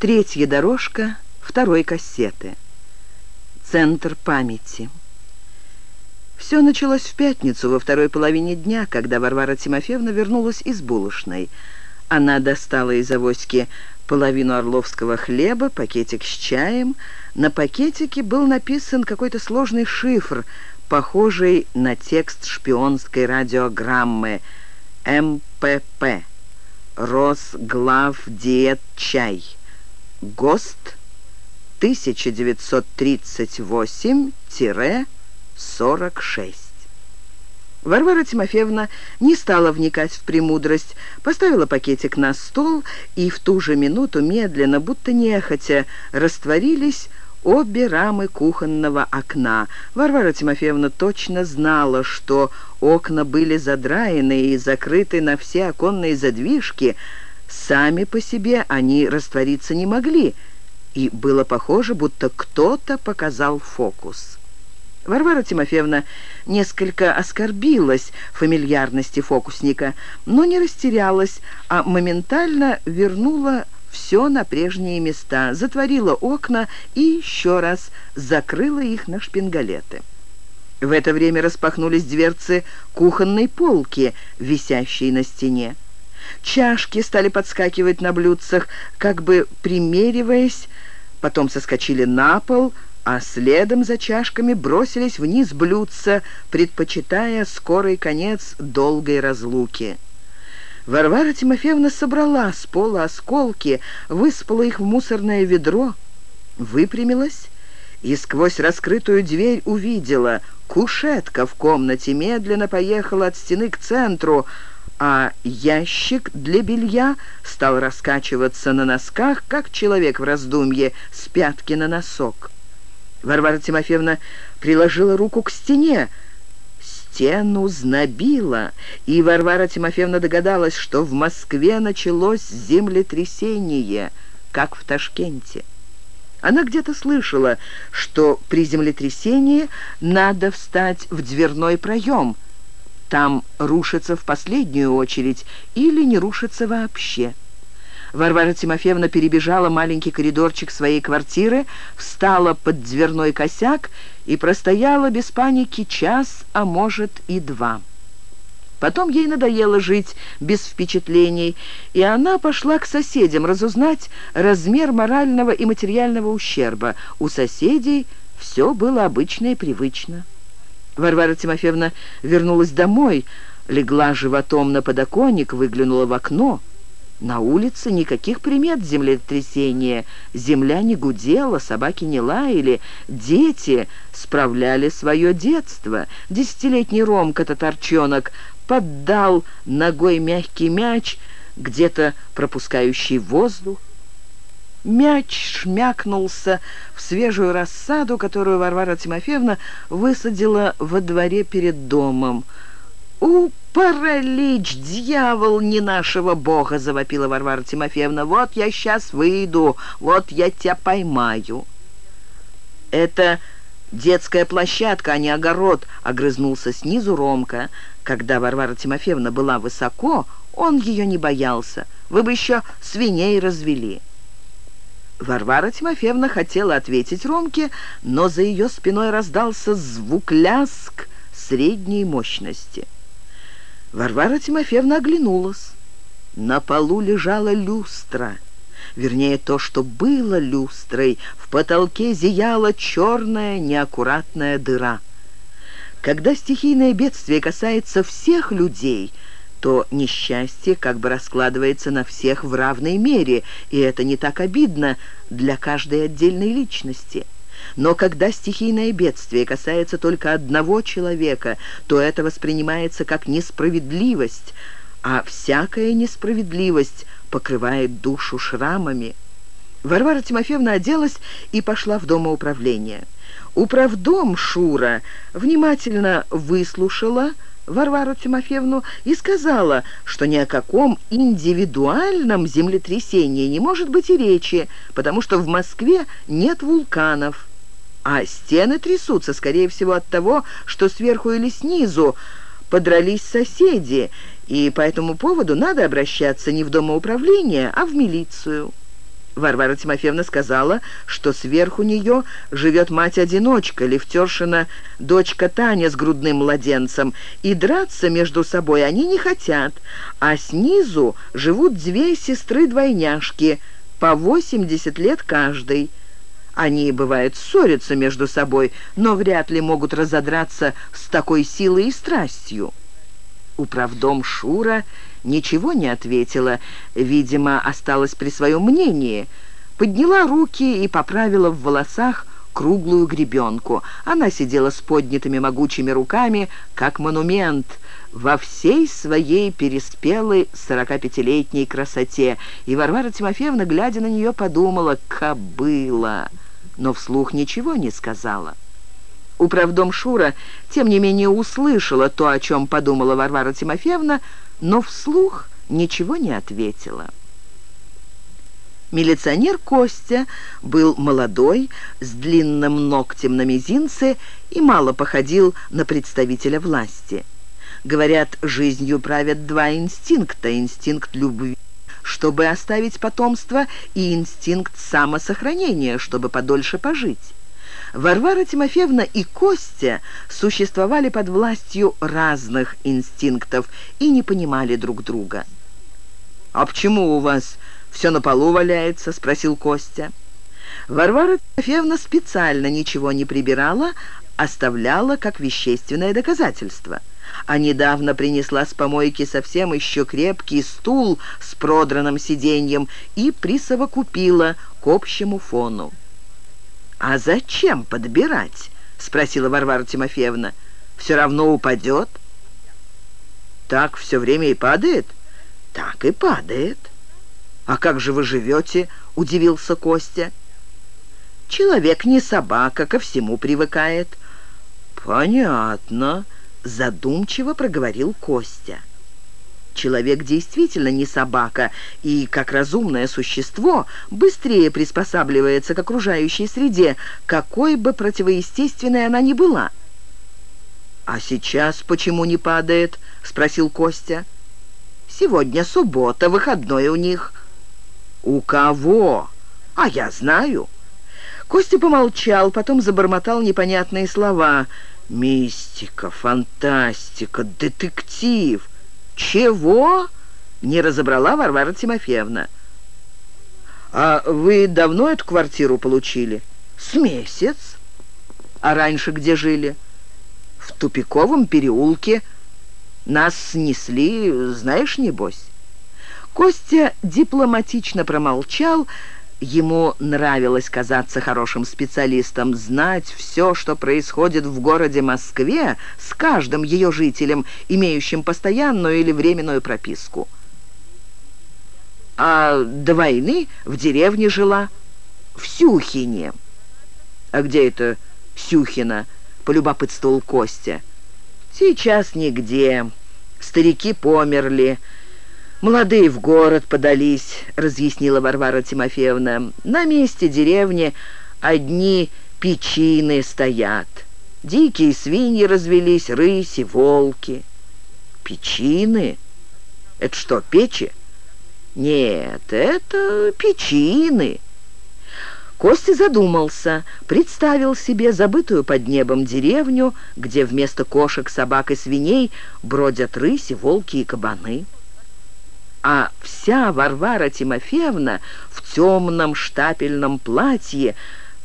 Третья дорожка второй кассеты. Центр памяти. Все началось в пятницу, во второй половине дня, когда Варвара Тимофеевна вернулась из булочной. Она достала из авоськи половину орловского хлеба, пакетик с чаем. На пакетике был написан какой-то сложный шифр, похожий на текст шпионской радиограммы «МПП». Росглавдиет чай. ГОСТ 1938-46. Варвара Тимофеевна не стала вникать в премудрость, поставила пакетик на стол, и в ту же минуту медленно, будто нехотя, растворились обе рамы кухонного окна. Варвара Тимофеевна точно знала, что окна были задраены и закрыты на все оконные задвижки. Сами по себе они раствориться не могли, и было похоже, будто кто-то показал фокус. Варвара Тимофеевна несколько оскорбилась фамильярности фокусника, но не растерялась, а моментально вернула все на прежние места, затворила окна и еще раз закрыла их на шпингалеты. В это время распахнулись дверцы кухонной полки, висящей на стене. Чашки стали подскакивать на блюдцах, как бы примериваясь, потом соскочили на пол, а следом за чашками бросились вниз блюдца, предпочитая скорый конец долгой разлуки. Варвара Тимофеевна собрала с пола осколки, выспала их в мусорное ведро, выпрямилась и сквозь раскрытую дверь увидела, кушетка в комнате медленно поехала от стены к центру, а ящик для белья стал раскачиваться на носках, как человек в раздумье, с пятки на носок. Варвара Тимофеевна приложила руку к стене, стену знобило, и Варвара Тимофеевна догадалась, что в Москве началось землетрясение, как в Ташкенте. Она где-то слышала, что при землетрясении надо встать в дверной проем. Там рушится в последнюю очередь или не рушится вообще. Варвара Тимофеевна перебежала маленький коридорчик своей квартиры, встала под дверной косяк и простояла без паники час, а может и два. Потом ей надоело жить без впечатлений, и она пошла к соседям разузнать размер морального и материального ущерба. У соседей все было обычно и привычно. Варвара Тимофеевна вернулась домой, легла животом на подоконник, выглянула в окно — на улице никаких примет землетрясения. Земля не гудела, собаки не лаяли, дети справляли свое детство. Десятилетний Ромка-татарчонок поддал ногой мягкий мяч, где-то пропускающий воздух. Мяч шмякнулся в свежую рассаду, которую Варвара Тимофеевна высадила во дворе перед домом. «У, паралич, дьявол не нашего бога!» — завопила Варвара Тимофеевна. «Вот я сейчас выйду, вот я тебя поймаю». «Это детская площадка, а не огород», — огрызнулся снизу Ромка. Когда Варвара Тимофеевна была высоко, он ее не боялся. «Вы бы еще свиней развели». Варвара Тимофеевна хотела ответить Ромке, но за ее спиной раздался звук ляск средней мощности. Варвара Тимофеевна оглянулась. На полу лежала люстра. Вернее, то, что было люстрой. В потолке зияла черная неаккуратная дыра. Когда стихийное бедствие касается всех людей, то несчастье как бы раскладывается на всех в равной мере, и это не так обидно для каждой отдельной личности. Но когда стихийное бедствие касается только одного человека, то это воспринимается как несправедливость, а всякая несправедливость покрывает душу шрамами. Варвара Тимофеевна оделась и пошла в домоуправление. Управдом Шура внимательно выслушала Варвару Тимофеевну и сказала, что ни о каком индивидуальном землетрясении не может быть и речи, потому что в Москве нет вулканов а стены трясутся, скорее всего, от того, что сверху или снизу подрались соседи, и по этому поводу надо обращаться не в домоуправление, а в милицию. Варвара Тимофеевна сказала, что сверху нее живет мать-одиночка, Левтершина, дочка Таня с грудным младенцем, и драться между собой они не хотят, а снизу живут две сестры-двойняшки, по 80 лет каждой. Они, бывает, ссорятся между собой, но вряд ли могут разодраться с такой силой и страстью. Управдом Шура ничего не ответила, видимо, осталась при своем мнении. Подняла руки и поправила в волосах круглую гребенку. Она сидела с поднятыми могучими руками, как монумент, во всей своей переспелой сорокапятилетней красоте. И Варвара Тимофеевна, глядя на нее, подумала «кобыла», но вслух ничего не сказала. Управдом Шура, тем не менее, услышала то, о чем подумала Варвара Тимофеевна, но вслух ничего не ответила. Милиционер Костя был молодой, с длинным ногтем на мизинце и мало походил на представителя власти. Говорят, жизнью правят два инстинкта. Инстинкт любви, чтобы оставить потомство, и инстинкт самосохранения, чтобы подольше пожить. Варвара Тимофеевна и Костя существовали под властью разных инстинктов и не понимали друг друга. «А почему у вас все на полу валяется?» — спросил Костя. Варвара Тимофеевна специально ничего не прибирала, оставляла как вещественное доказательство. А недавно принесла с помойки совсем еще крепкий стул с продранным сиденьем и присовокупила к общему фону. «А зачем подбирать?» — спросила Варвара Тимофеевна. «Все равно упадет». «Так все время и падает?» «Так и падает». «А как же вы живете?» — удивился Костя. «Человек не собака, ко всему привыкает». «Понятно», — задумчиво проговорил Костя. Человек действительно не собака и, как разумное существо, быстрее приспосабливается к окружающей среде, какой бы противоестественной она ни была. «А сейчас почему не падает?» — спросил Костя. «Сегодня суббота, выходной у них». «У кого?» «А я знаю». Костя помолчал, потом забормотал непонятные слова. «Мистика, фантастика, детектив». «Чего?» — не разобрала Варвара Тимофеевна. «А вы давно эту квартиру получили?» «С месяц». «А раньше где жили?» «В тупиковом переулке. Нас снесли, знаешь, небось?» Костя дипломатично промолчал, Ему нравилось казаться хорошим специалистом, знать все, что происходит в городе Москве с каждым ее жителем, имеющим постоянную или временную прописку. А до войны в деревне жила, в Сюхине. «А где это Сюхина?» — полюбопытствовал Костя. «Сейчас нигде. Старики померли». «Молодые в город подались», — разъяснила Варвара Тимофеевна. «На месте деревни одни печины стоят. Дикие свиньи развелись, рыси, волки». «Печины? Это что, печи?» «Нет, это печины». Костя задумался, представил себе забытую под небом деревню, где вместо кошек, собак и свиней бродят рыси, волки и кабаны а вся Варвара Тимофеевна в темном штапельном платье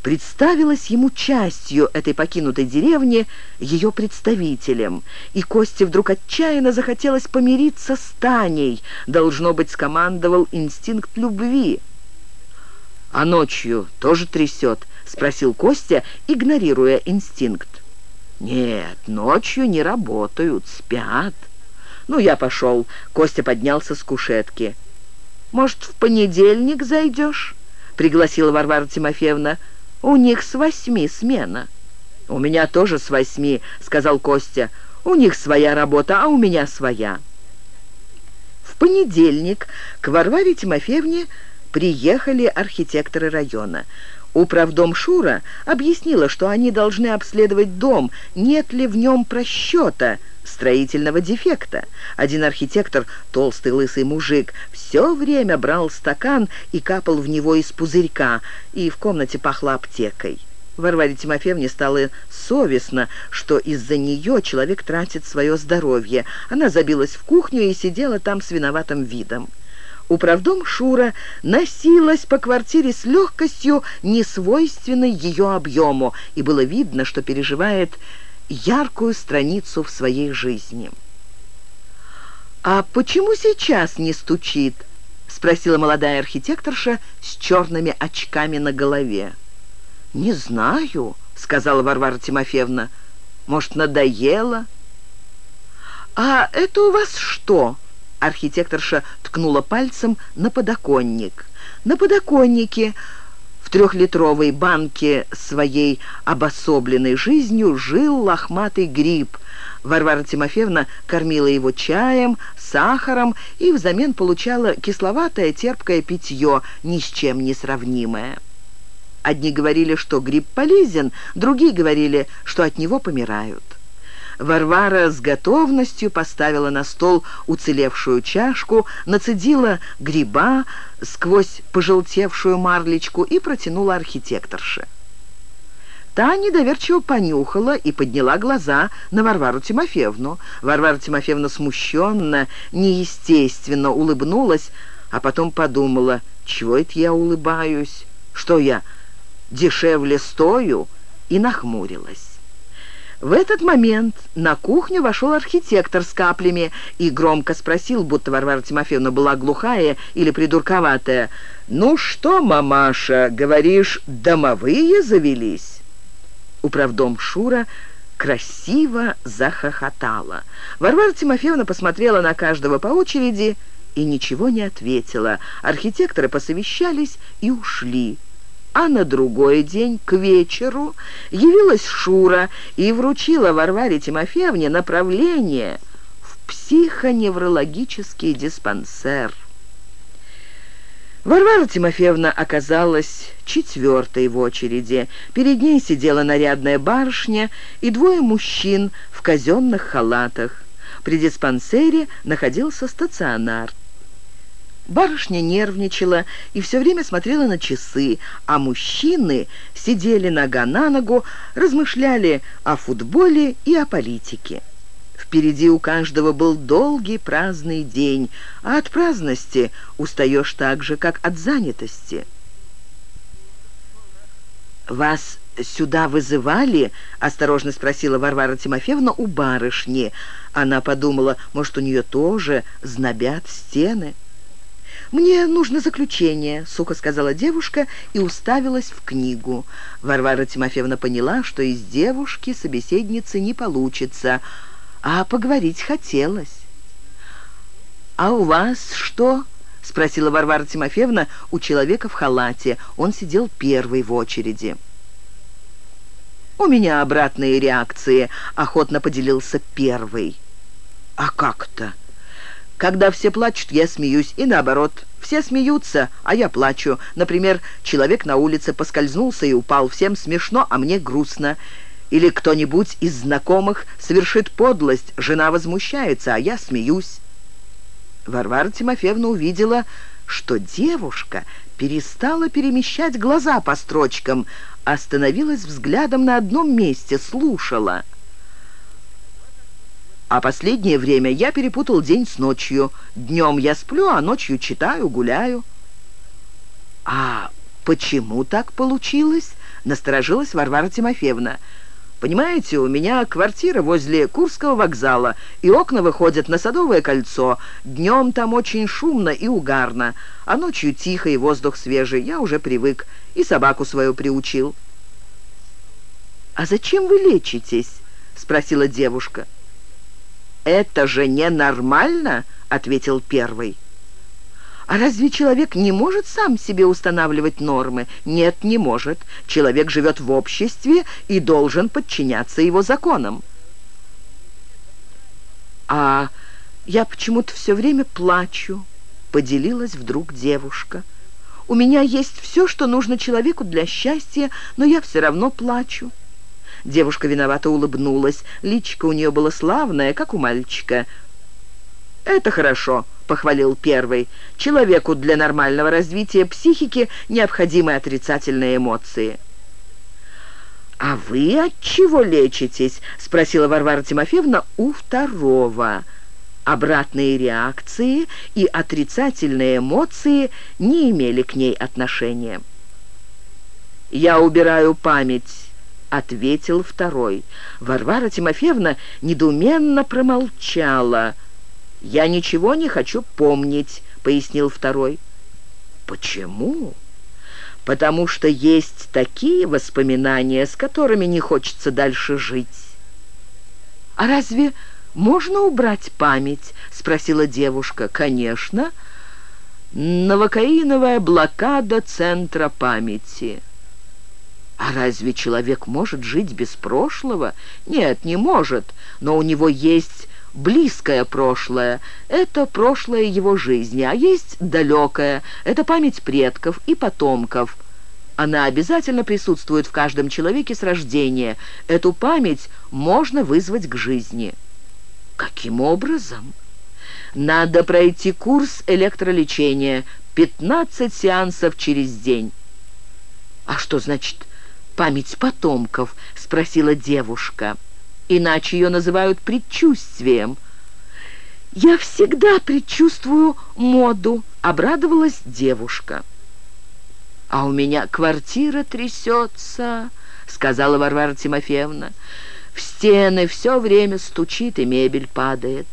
представилась ему частью этой покинутой деревни, ее представителем. И Косте вдруг отчаянно захотелось помириться с Таней, должно быть, скомандовал инстинкт любви. «А ночью тоже трясет?» — спросил Костя, игнорируя инстинкт. «Нет, ночью не работают, спят». «Ну, я пошел». Костя поднялся с кушетки. «Может, в понедельник зайдешь?» — пригласила Варвара Тимофеевна. «У них с восьми смена». «У меня тоже с восьми», — сказал Костя. «У них своя работа, а у меня своя». В понедельник к Варваре Тимофеевне приехали архитекторы района. Управдом Шура объяснила, что они должны обследовать дом, нет ли в нем просчета, строительного дефекта. Один архитектор, толстый лысый мужик, все время брал стакан и капал в него из пузырька, и в комнате пахло аптекой. Варваре Тимофеевне стало совестно, что из-за нее человек тратит свое здоровье. Она забилась в кухню и сидела там с виноватым видом. Управдом Шура носилась по квартире с легкостью, несвойственной ее объему, и было видно, что переживает яркую страницу в своей жизни. «А почему сейчас не стучит?» — спросила молодая архитекторша с черными очками на голове. «Не знаю», — сказала Варвара Тимофеевна. «Может, надоело?» «А это у вас что?» Архитекторша ткнула пальцем на подоконник. На подоконнике в трехлитровой банке своей обособленной жизнью жил лохматый гриб. Варвара Тимофеевна кормила его чаем, сахаром и взамен получала кисловатое терпкое питье, ни с чем не сравнимое. Одни говорили, что гриб полезен, другие говорили, что от него помирают. Варвара с готовностью поставила на стол уцелевшую чашку, нацедила гриба сквозь пожелтевшую марлечку и протянула архитекторше. Та недоверчиво понюхала и подняла глаза на Варвару Тимофеевну. Варвара Тимофеевна смущенно, неестественно улыбнулась, а потом подумала, чего это я улыбаюсь, что я дешевле стою, и нахмурилась. В этот момент на кухню вошел архитектор с каплями и громко спросил, будто Варвара Тимофеевна была глухая или придурковатая, «Ну что, мамаша, говоришь, домовые завелись?» Управдом Шура красиво захохотала. Варвара Тимофеевна посмотрела на каждого по очереди и ничего не ответила. Архитекторы посовещались и ушли а на другой день, к вечеру, явилась Шура и вручила Варваре Тимофеевне направление в психоневрологический диспансер. Варвара Тимофеевна оказалась четвертой в очереди. Перед ней сидела нарядная барышня и двое мужчин в казенных халатах. При диспансере находился стационар. Барышня нервничала и все время смотрела на часы, а мужчины сидели нога на ногу, размышляли о футболе и о политике. Впереди у каждого был долгий праздный день, а от праздности устаешь так же, как от занятости. «Вас сюда вызывали?» — осторожно спросила Варвара Тимофеевна у барышни. Она подумала, может, у нее тоже знобят стены. «Мне нужно заключение», — сухо сказала девушка и уставилась в книгу. Варвара Тимофеевна поняла, что из девушки собеседницы не получится, а поговорить хотелось. «А у вас что?» — спросила Варвара Тимофеевна у человека в халате. Он сидел первый в очереди. «У меня обратные реакции», — охотно поделился первый. «А как-то?» Когда все плачут, я смеюсь, и наоборот. Все смеются, а я плачу. Например, человек на улице поскользнулся и упал. Всем смешно, а мне грустно. Или кто-нибудь из знакомых совершит подлость, жена возмущается, а я смеюсь. Варвара Тимофеевна увидела, что девушка перестала перемещать глаза по строчкам, остановилась взглядом на одном месте, слушала — а последнее время я перепутал день с ночью. Днем я сплю, а ночью читаю, гуляю». «А почему так получилось?» — насторожилась Варвара Тимофеевна. «Понимаете, у меня квартира возле Курского вокзала, и окна выходят на Садовое кольцо. Днем там очень шумно и угарно, а ночью тихо и воздух свежий. Я уже привык и собаку свою приучил». «А зачем вы лечитесь?» — спросила девушка. «Это же ненормально», — ответил первый. А разве человек не может сам себе устанавливать нормы? Нет, не может. Человек живет в обществе и должен подчиняться его законам. А я почему-то все время плачу, поделилась вдруг девушка. У меня есть все, что нужно человеку для счастья, но я все равно плачу». Девушка виновато улыбнулась. Личико у нее было славное, как у мальчика. «Это хорошо», — похвалил первый. «Человеку для нормального развития психики необходимы отрицательные эмоции». «А вы от чего лечитесь?» — спросила Варвара Тимофеевна у второго. Обратные реакции и отрицательные эмоции не имели к ней отношения. «Я убираю память», — ответил второй. Варвара Тимофеевна недоуменно промолчала. «Я ничего не хочу помнить», — пояснил второй. «Почему?» «Потому что есть такие воспоминания, с которыми не хочется дальше жить». «А разве можно убрать память?» — спросила девушка. «Конечно. Новокаиновая блокада центра памяти». А разве человек может жить без прошлого? Нет, не может, но у него есть близкое прошлое. Это прошлое его жизни, а есть далекое. Это память предков и потомков. Она обязательно присутствует в каждом человеке с рождения. Эту память можно вызвать к жизни. Каким образом? Надо пройти курс электролечения. 15 сеансов через день. А что значит память потомков?» — спросила девушка. «Иначе ее называют предчувствием». «Я всегда предчувствую моду», — обрадовалась девушка. «А у меня квартира трясется», — сказала Варвара Тимофеевна. «В стены все время стучит, и мебель падает».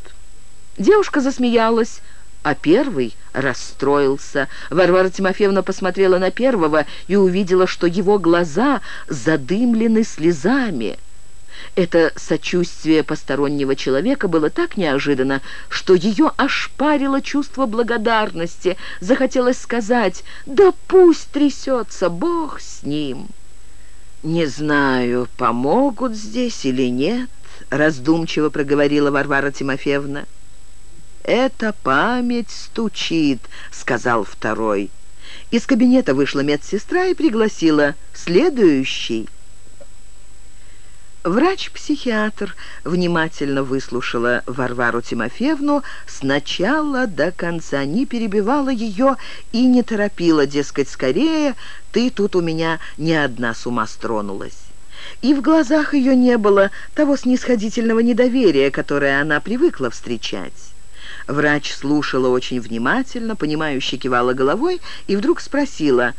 Девушка засмеялась, а первый расстроился. Варвара Тимофеевна посмотрела на первого и увидела, что его глаза задымлены слезами. Это сочувствие постороннего человека было так неожиданно, что ее ошпарило чувство благодарности. Захотелось сказать «Да пусть трясется, Бог с ним». «Не знаю, помогут здесь или нет», — раздумчиво проговорила Варвара Тимофеевна. «Это память стучит», — сказал второй. Из кабинета вышла медсестра и пригласила «следующий». Врач-психиатр внимательно выслушала Варвару Тимофеевну сначала до конца, не перебивала ее и не торопила, дескать, скорее, ты тут у меня не одна с ума стронулась. И в глазах ее не было того снисходительного недоверия, которое она привыкла встречать. Врач слушала очень внимательно, понимающе кивала головой и вдруг спросила,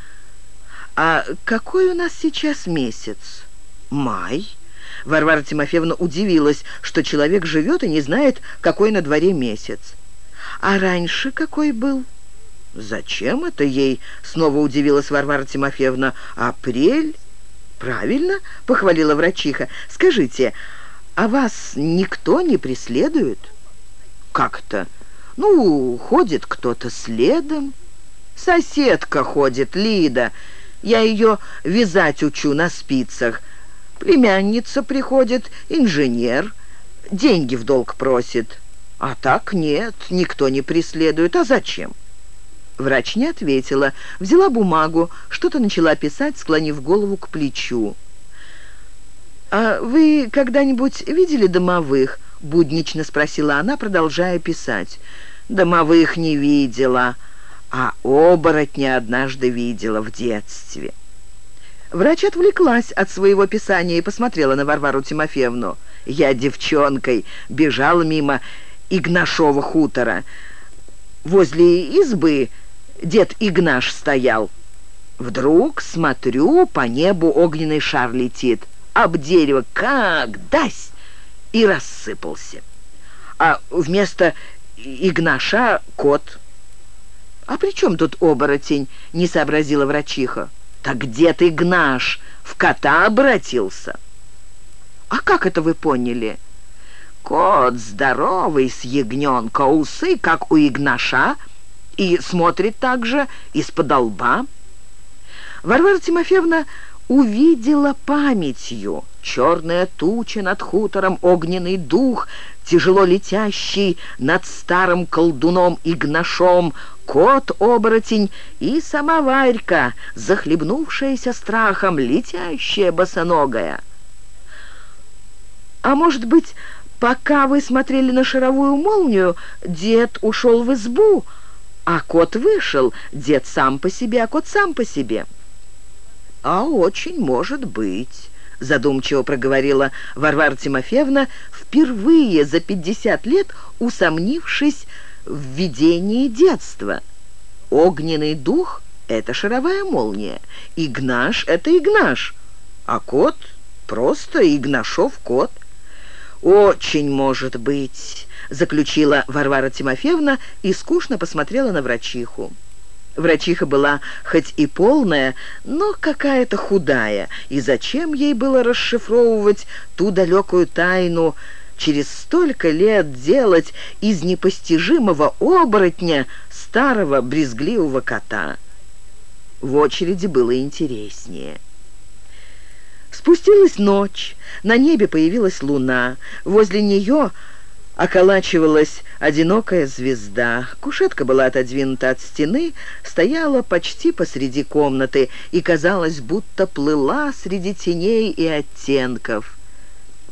«А какой у нас сейчас месяц?» «Май». Варвара Тимофеевна удивилась, что человек живет и не знает, какой на дворе месяц. «А раньше какой был?» «Зачем это ей?» — снова удивилась Варвара Тимофеевна. «Апрель?» «Правильно», — похвалила врачиха. «Скажите, а вас никто не преследует?» «Как-то?» Ну, ходит кто-то следом. Соседка ходит, Лида. Я ее вязать учу на спицах. Племянница приходит, инженер. Деньги в долг просит. А так нет, никто не преследует. А зачем? Врач не ответила. Взяла бумагу, что-то начала писать, склонив голову к плечу. «А вы когда-нибудь видели домовых?» — буднично спросила она, продолжая писать. «Домовых не видела, а оборотня однажды видела в детстве». Врач отвлеклась от своего писания и посмотрела на Варвару Тимофеевну. «Я девчонкой бежала мимо Игнашова хутора. Возле избы дед Игнаш стоял. Вдруг, смотрю, по небу огненный шар летит. Об дерево как дась!» И рассыпался. А вместо Игнаша кот. «А при чем тут оборотень?» — не сообразила врачиха. «Так где ты, Игнаш, в кота обратился?» «А как это вы поняли?» «Кот здоровый с ягненка, усы, как у Игнаша, и смотрит также из-под лба». Варвара Тимофеевна увидела памятью. Черная туча над хутором, огненный дух, тяжело летящий над старым колдуном Игнашом, кот-оборотень и сама Варька, захлебнувшаяся страхом, летящая босоногая. А может быть, пока вы смотрели на шаровую молнию, дед ушел в избу, а кот вышел, дед сам по себе, а кот сам по себе. «А очень может быть», — задумчиво проговорила Варвара Тимофеевна, впервые за пятьдесят лет усомнившись в видении детства. «Огненный дух — это шаровая молния, Игнаш — это Игнаш, а кот — просто Игнашов кот». «Очень может быть», — заключила Варвара Тимофеевна и скучно посмотрела на врачиху. Врачиха была хоть и полная, но какая-то худая, и зачем ей было расшифровывать ту далекую тайну, через столько лет делать из непостижимого оборотня старого брезгливого кота? В очереди было интереснее. Спустилась ночь, на небе появилась луна, возле нее околачивалась одинокая звезда. Кушетка была отодвинута от стены, стояла почти посреди комнаты и казалось, будто плыла среди теней и оттенков.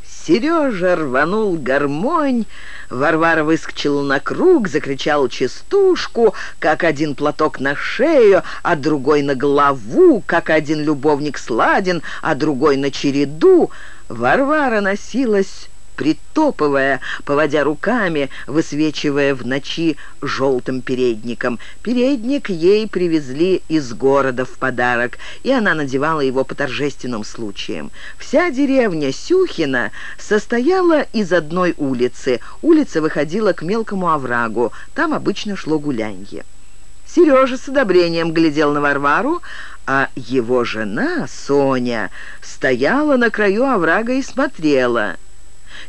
Сережа рванул гармонь, Варвара выскочила на круг, закричал частушку, как один платок на шею, а другой на голову, как один любовник сладен, а другой на череду. Варвара носилась притопывая, поводя руками, высвечивая в ночи желтым передником. Передник ей привезли из города в подарок, и она надевала его по торжественным случаям. Вся деревня Сюхина состояла из одной улицы. Улица выходила к мелкому оврагу, там обычно шло гулянье. Сережа с одобрением глядел на Варвару, а его жена, Соня, стояла на краю оврага и смотрела.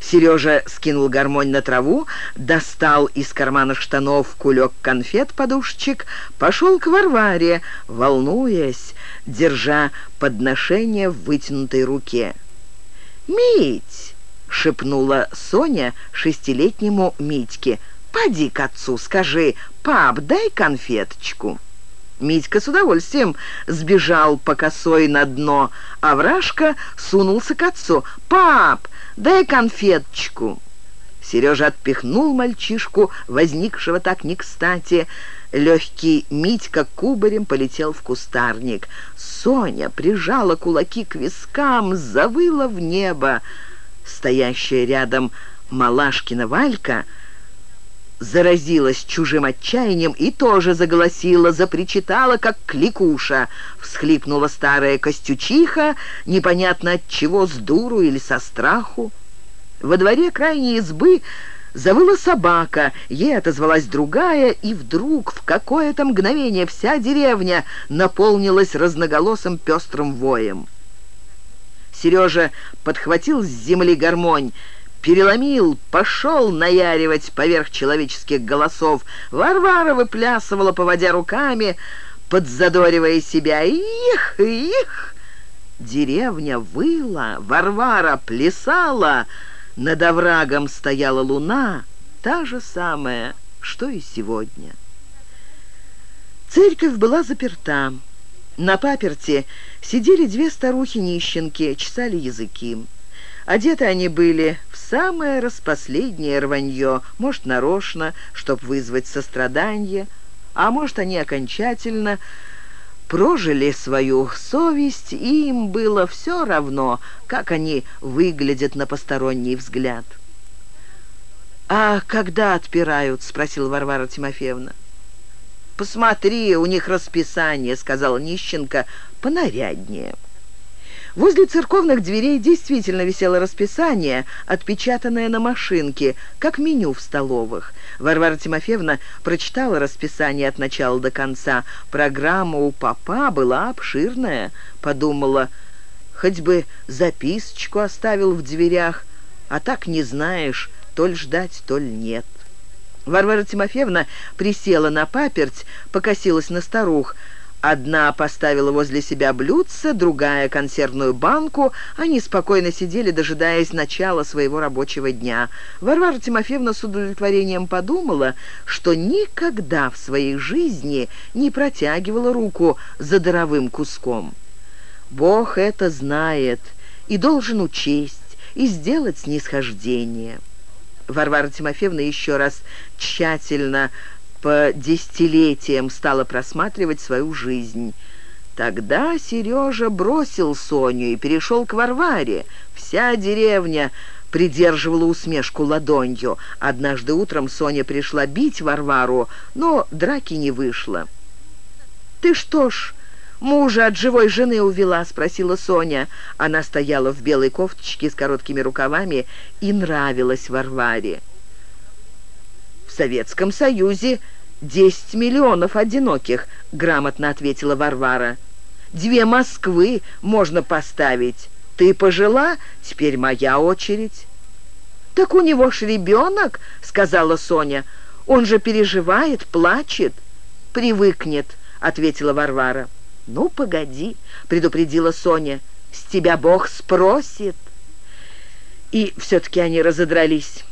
Сережа скинул гармонь на траву, достал из кармана штанов кулек конфет-подушечек, пошел к Варваре, волнуясь, держа подношение в вытянутой руке. «Мить!» — шепнула Соня шестилетнему Митьке. «Поди к отцу, скажи, пап, дай конфеточку». Митька с удовольствием сбежал по косой на дно, а Вражка сунулся к отцу. «Пап, дай конфеточку!» Сережа отпихнул мальчишку, возникшего так не кстати. Легкий Митька кубарем полетел в кустарник. Соня прижала кулаки к вискам, завыла в небо. Стоящая рядом Малашкина Валька — заразилась чужим отчаянием и тоже заголосила, запричитала, как кликуша. Всхлипнула старая костючиха, непонятно от чего, с дуру или со страху. Во дворе крайней избы завыла собака, ей отозвалась другая, и вдруг в какое-то мгновение вся деревня наполнилась разноголосым пестрым воем. Сережа подхватил с земли гармонь, переломил, пошел наяривать поверх человеческих голосов. Варвара выплясывала, поводя руками, подзадоривая себя. «Их, их!» Деревня выла, Варвара плясала, над оврагом стояла луна, та же самая, что и сегодня. Церковь была заперта. На паперте сидели две старухи-нищенки, чесали языки. Одеты они были самое распоследнее рванье, может, нарочно, чтоб вызвать сострадание, а может, они окончательно прожили свою совесть, и им было все равно, как они выглядят на посторонний взгляд. «А когда отпирают?» — спросила Варвара Тимофеевна. «Посмотри, у них расписание», — сказала Нищенко, — «понаряднее». Возле церковных дверей действительно висело расписание, отпечатанное на машинке, как меню в столовых. Варвара Тимофеевна прочитала расписание от начала до конца. Программа у папа была обширная. Подумала, хоть бы записочку оставил в дверях, а так не знаешь, то ли ждать, то ли нет. Варвара Тимофеевна присела на паперть, покосилась на старух – Одна поставила возле себя блюдце, другая — консервную банку. Они спокойно сидели, дожидаясь начала своего рабочего дня. Варвара Тимофеевна с удовлетворением подумала, что никогда в своей жизни не протягивала руку за даровым куском. Бог это знает и должен учесть, и сделать снисхождение. Варвара Тимофеевна еще раз тщательно по десятилетиям стала просматривать свою жизнь. Тогда Сережа бросил Соню и перешел к Варваре. Вся деревня придерживала усмешку ладонью. Однажды утром Соня пришла бить Варвару, но драки не вышло. «Ты что ж, мужа от живой жены увела?» — спросила Соня. Она стояла в белой кофточке с короткими рукавами и нравилась Варваре. «В Советском Союзе «Десять миллионов одиноких», — грамотно ответила Варвара. «Две Москвы можно поставить. Ты пожила, теперь моя очередь». «Так у него ж ребенок», — сказала Соня. «Он же переживает, плачет». «Привыкнет», — ответила Варвара. «Ну, погоди», — предупредила Соня. «С тебя Бог спросит». И все-таки они разодрались.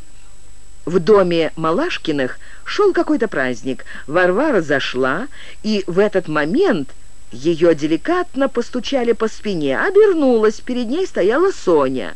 В доме Малашкиных шел какой-то праздник. Варвара зашла, и в этот момент ее деликатно постучали по спине. Обернулась, перед ней стояла Соня.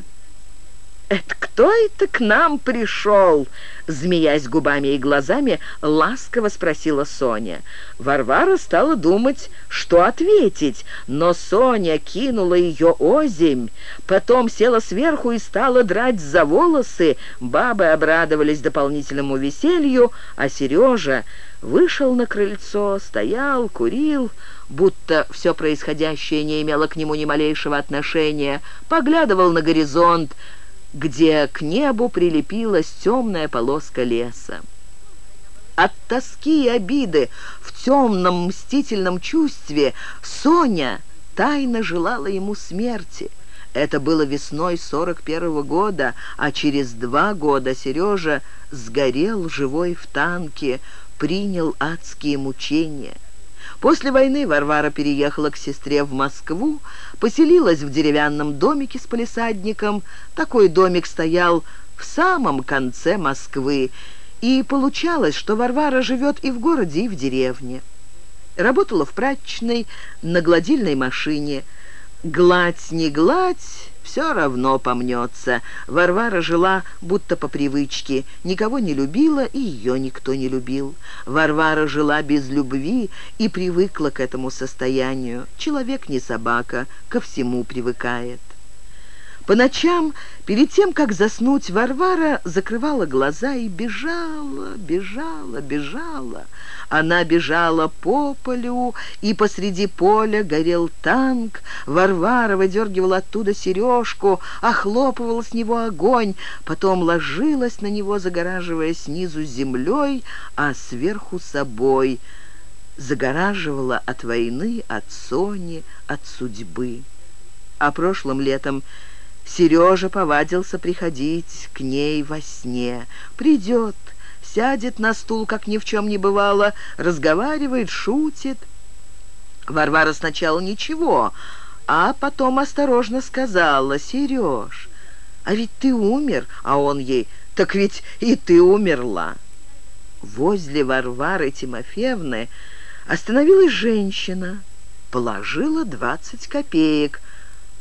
«Это кто это к нам пришел?» Змеясь губами и глазами, ласково спросила Соня. Варвара стала думать, что ответить, но Соня кинула ее озимь, потом села сверху и стала драть за волосы. Бабы обрадовались дополнительному веселью, а Сережа вышел на крыльцо, стоял, курил, будто все происходящее не имело к нему ни малейшего отношения, поглядывал на горизонт, где к небу прилепилась темная полоска леса. От тоски и обиды в темном мстительном чувстве Соня тайно желала ему смерти. Это было весной 41-го года, а через два года Сережа сгорел живой в танке, принял адские мучения. После войны Варвара переехала к сестре в Москву, поселилась в деревянном домике с полисадником. Такой домик стоял в самом конце Москвы, и получалось, что Варвара живет и в городе, и в деревне. Работала в прачечной, на гладильной машине. Гладь не гладь, все равно помнется. Варвара жила будто по привычке, никого не любила, и ее никто не любил. Варвара жила без любви и привыкла к этому состоянию. Человек не собака, ко всему привыкает. По ночам, перед тем, как заснуть, Варвара закрывала глаза и бежала, бежала, бежала. Она бежала по полю, и посреди поля горел танк. Варвара выдергивала оттуда сережку, охлопывала с него огонь, потом ложилась на него, загораживая снизу землей, а сверху собой. Загораживала от войны, от Сони, от судьбы. А прошлым летом Сережа повадился приходить к ней во сне. Придет, сядет на стул, как ни в чем не бывало, разговаривает, шутит. Варвара сначала ничего, а потом осторожно сказала, «Сереж, а ведь ты умер», а он ей, «Так ведь и ты умерла». Возле Варвары Тимофеевны остановилась женщина, положила двадцать копеек –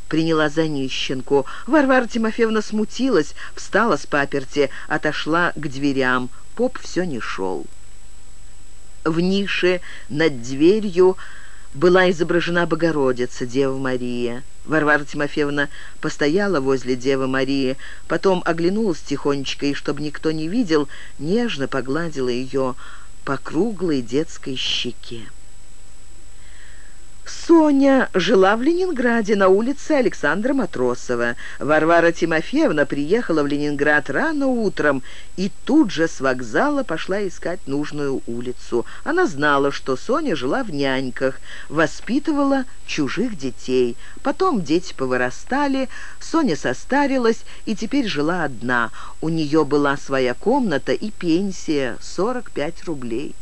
приняла за нищенку. Варвара Тимофеевна смутилась, встала с паперти, отошла к дверям. Поп все не шел. В нише над дверью была изображена Богородица, Дева Мария. Варвара Тимофеевна постояла возле Девы Марии, потом оглянулась тихонечко и, чтобы никто не видел, нежно погладила ее по круглой детской щеке. Соня жила в Ленинграде на улице Александра Матросова. Варвара Тимофеевна приехала в Ленинград рано утром и тут же с вокзала пошла искать нужную улицу. Она знала, что Соня жила в няньках, воспитывала чужих детей. Потом дети повырастали, Соня состарилась и теперь жила одна. У нее была своя комната и пенсия 45 рублей.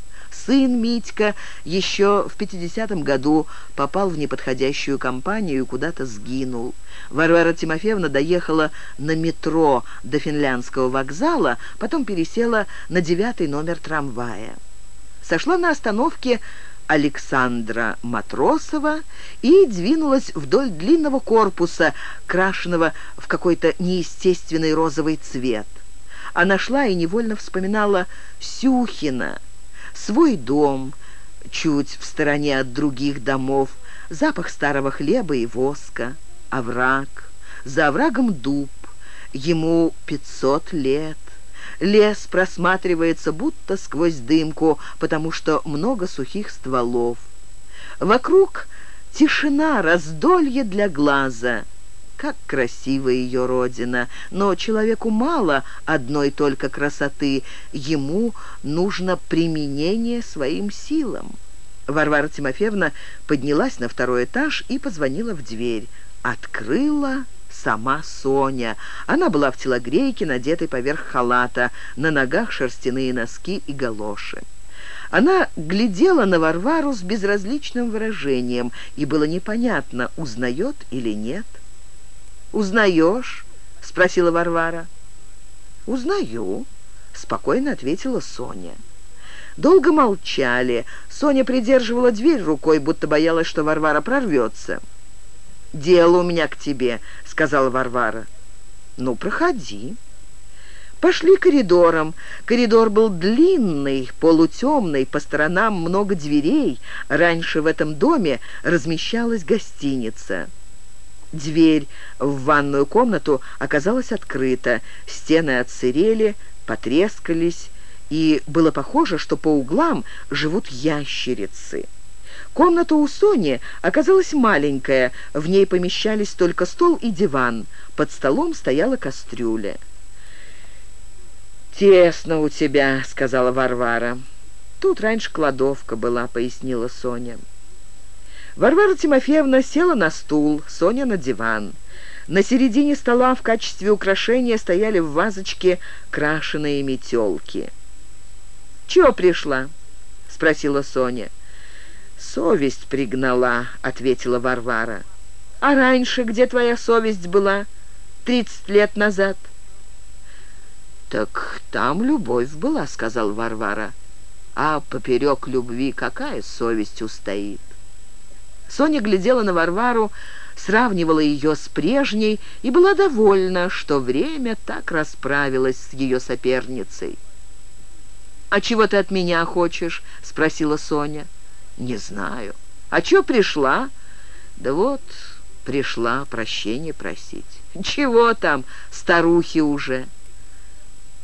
Сын Митька еще в 50-м году попал в неподходящую компанию и куда-то сгинул. Варвара Тимофеевна доехала на метро до финляндского вокзала, потом пересела на девятый номер трамвая. Сошла на остановке Александра Матросова и двинулась вдоль длинного корпуса, крашенного в какой-то неестественный розовый цвет. Она шла и невольно вспоминала Сюхина, свой дом, чуть в стороне от других домов, запах старого хлеба и воска, овраг, за оврагом дуб, ему пятьсот лет. Лес просматривается будто сквозь дымку, потому что много сухих стволов. Вокруг тишина, раздолье для глаза. Как красива ее родина, но человеку мало одной только красоты, ему нужно применение своим силам. Варвара Тимофеевна поднялась на второй этаж и позвонила в дверь. Открыла сама Соня. Она была в телогрейке, надетой поверх халата, на ногах шерстяные носки и галоши. Она глядела на Варвару с безразличным выражением, и было непонятно, узнает или нет. «Узнаешь?» — спросила Варвара. «Узнаю», — спокойно ответила Соня. Долго молчали. Соня придерживала дверь рукой, будто боялась, что Варвара прорвется. «Дело у меня к тебе», — сказала Варвара. «Ну, проходи». Пошли коридором. Коридор был длинный, полутемный, по сторонам много дверей. Раньше в этом доме размещалась гостиница. Дверь в ванную комнату оказалась открыта. Стены отсырели, потрескались, и было похоже, что по углам живут ящерицы. Комната у Сони оказалась маленькая, в ней помещались только стол и диван. Под столом стояла кастрюля. «Тесно у тебя», — сказала Варвара. «Тут раньше кладовка была», — пояснила Соня. Варвара Тимофеевна села на стул, Соня на диван. На середине стола в качестве украшения стояли в вазочке крашеные метелки. «Чего пришла?» — спросила Соня. «Совесть пригнала», — ответила Варвара. «А раньше где твоя совесть была? Тридцать лет назад?» «Так там любовь была», — сказал Варвара. «А поперек любви какая совесть устоит?» Соня глядела на Варвару, сравнивала ее с прежней и была довольна, что время так расправилось с ее соперницей. «А чего ты от меня хочешь?» — спросила Соня. «Не знаю. А чё пришла?» «Да вот, пришла прощение просить». «Чего там, старухи уже?»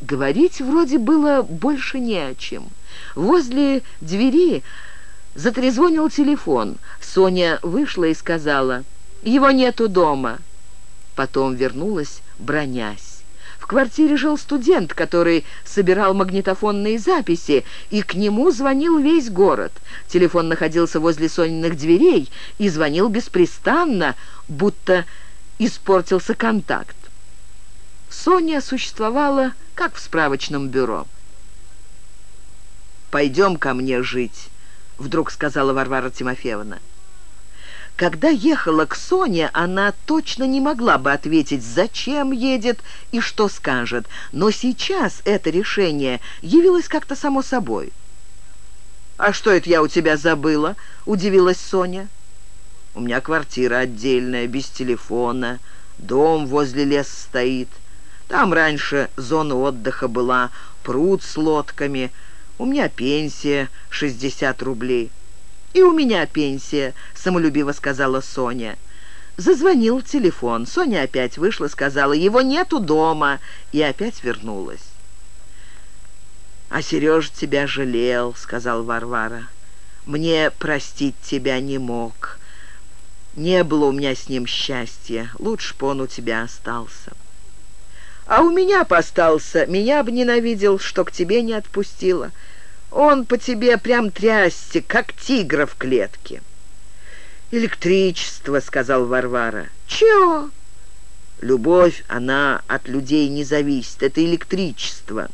Говорить вроде было больше не о чем. Возле двери затрезвонил телефон. Соня вышла и сказала, «Его нету дома». Потом вернулась, бронясь. В квартире жил студент, который собирал магнитофонные записи, и к нему звонил весь город. Телефон находился возле Сониных дверей и звонил беспрестанно, будто испортился контакт. Соня существовала, как в справочном бюро. «Пойдем ко мне жить», — вдруг сказала Варвара Тимофеевна. Когда ехала к Соне, она точно не могла бы ответить, зачем едет и что скажет, но сейчас это решение явилось как-то само собой. «А что это я у тебя забыла?» — удивилась Соня. «У меня квартира отдельная, без телефона, дом возле леса стоит. Там раньше зона отдыха была, пруд с лодками. У меня пенсия 60 рублей». «И у меня пенсия», — самолюбиво сказала Соня. Зазвонил телефон. Соня опять вышла, сказала, «Его нету дома», и опять вернулась. «А Сережа тебя жалел», — сказал Варвара. «Мне простить тебя не мог. Не было у меня с ним счастья. Лучше бы он у тебя остался». «А у меня постался. Меня бы ненавидел, что к тебе не отпустила». Он по тебе прям трясся, как тигра в клетке». «Электричество», — сказал Варвара. «Чего?» «Любовь, она от людей не зависит. Это электричество».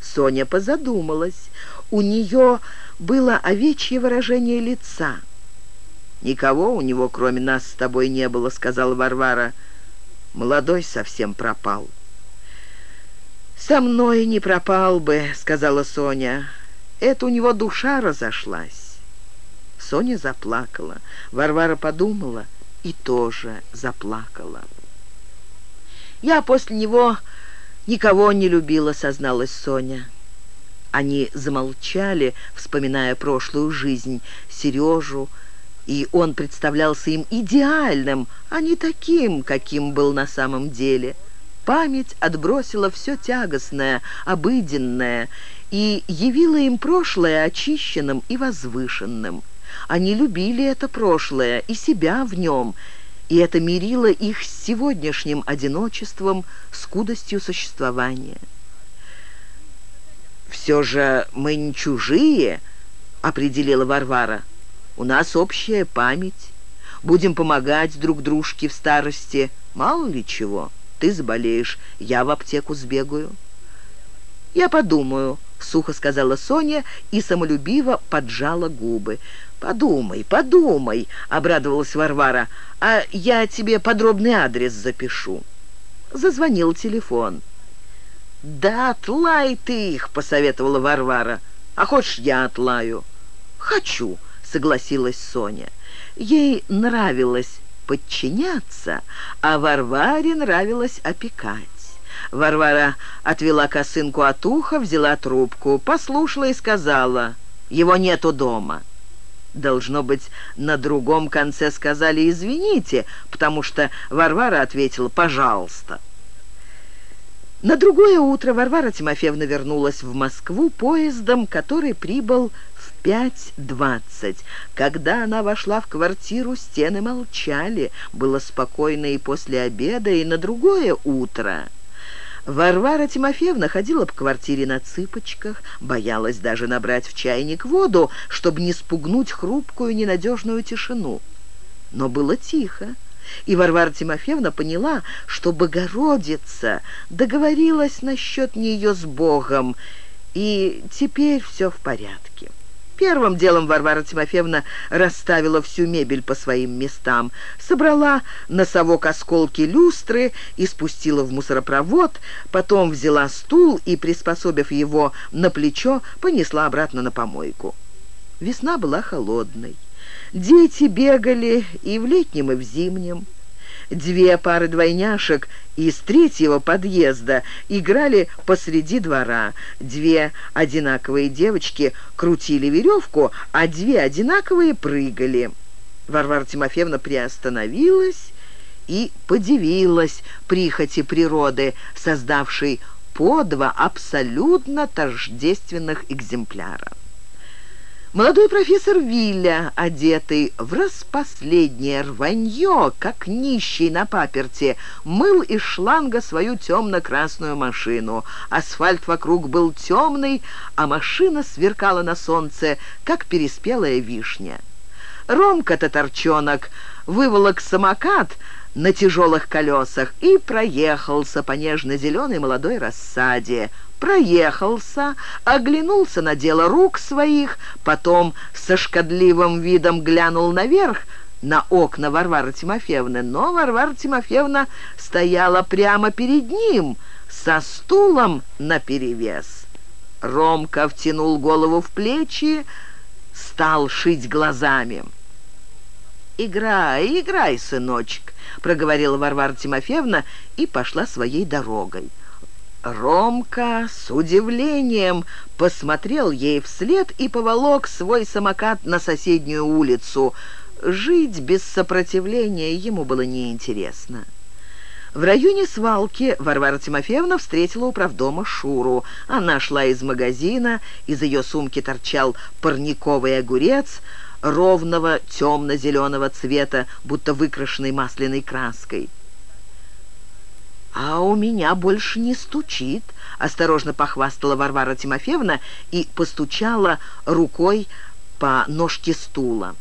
Соня позадумалась. у нее было овечье выражение лица. «Никого у него, кроме нас, с тобой не было», — сказала Варвара. «Молодой совсем пропал». «Со мной не пропал бы», — сказала Соня. «Это у него душа разошлась». Соня заплакала. Варвара подумала и тоже заплакала. «Я после него никого не любила», — созналась Соня. Они замолчали, вспоминая прошлую жизнь, Сережу, и он представлялся им идеальным, а не таким, каким был на самом деле. Память отбросила все тягостное, обыденное и явила им прошлое очищенным и возвышенным. Они любили это прошлое и себя в нем, и это мирило их с сегодняшним одиночеством, скудостью существования. «Все же мы не чужие», — определила Варвара. У нас общая память. Будем помогать друг дружке в старости. Мало ли чего. Ты заболеешь, я в аптеку сбегаю». «Я подумаю», — сухо сказала Соня и самолюбиво поджала губы. «Подумай, подумай», — обрадовалась Варвара, «а я тебе подробный адрес запишу». Зазвонил телефон. «Да отлай ты их», — посоветовала Варвара. «А хочешь, я отлаю?» «Хочу», согласилась Соня. Ей нравилось подчиняться, а Варваре нравилось опекать. Варвара отвела косынку от уха, взяла трубку, послушала и сказала, «Его нету дома». Должно быть, на другом конце сказали «извините», потому что Варвара ответила «пожалуйста». На другое утро Варвара Тимофеевна вернулась в Москву поездом, который прибыл 5.20. Когда она вошла в квартиру, стены молчали. Было спокойно и после обеда, и на другое утро. Варвара Тимофеевна ходила по квартире на цыпочках, боялась даже набрать в чайник воду, чтобы не спугнуть хрупкую ненадежную тишину. Но было тихо, и Варвара Тимофеевна поняла, что Богородица договорилась насчет нее с Богом, и теперь все в порядке. Первым делом Варвара Тимофеевна расставила всю мебель по своим местам, собрала на совок осколки люстры и спустила в мусоропровод, потом взяла стул и, приспособив его на плечо, понесла обратно на помойку. Весна была холодной. Дети бегали и в летнем, и в зимнем. Две пары двойняшек из третьего подъезда играли посреди двора. Две одинаковые девочки крутили веревку, а две одинаковые прыгали. Варвара Тимофеевна приостановилась и подивилась прихоти природы, создавшей по два абсолютно тождественных экземпляра. Молодой профессор Вилля, одетый в распоследнее рванье, как нищий на паперте, мыл из шланга свою темно-красную машину. Асфальт вокруг был темный, а машина сверкала на солнце, как переспелая вишня. Ромка-татарчонок выволок самокат на тяжелых колесах и проехался по нежно-зеленой молодой рассаде проехался, оглянулся на дело рук своих, потом со шкодливым видом глянул наверх, на окна Варвары Тимофеевны, но Варвара Тимофеевна стояла прямо перед ним, со стулом наперевес. Ромка втянул голову в плечи, стал шить глазами. «Играй, играй, сыночек», — проговорила Варвара Тимофеевна и пошла своей дорогой. Ромка с удивлением посмотрел ей вслед и поволок свой самокат на соседнюю улицу. Жить без сопротивления ему было неинтересно. В районе свалки Варвара Тимофеевна встретила у правдома Шуру. Она шла из магазина, из ее сумки торчал парниковый огурец ровного темно-зеленого цвета, будто выкрашенный масляной краской. «А у меня больше не стучит», — осторожно похвастала Варвара Тимофеевна и постучала рукой по ножке стула.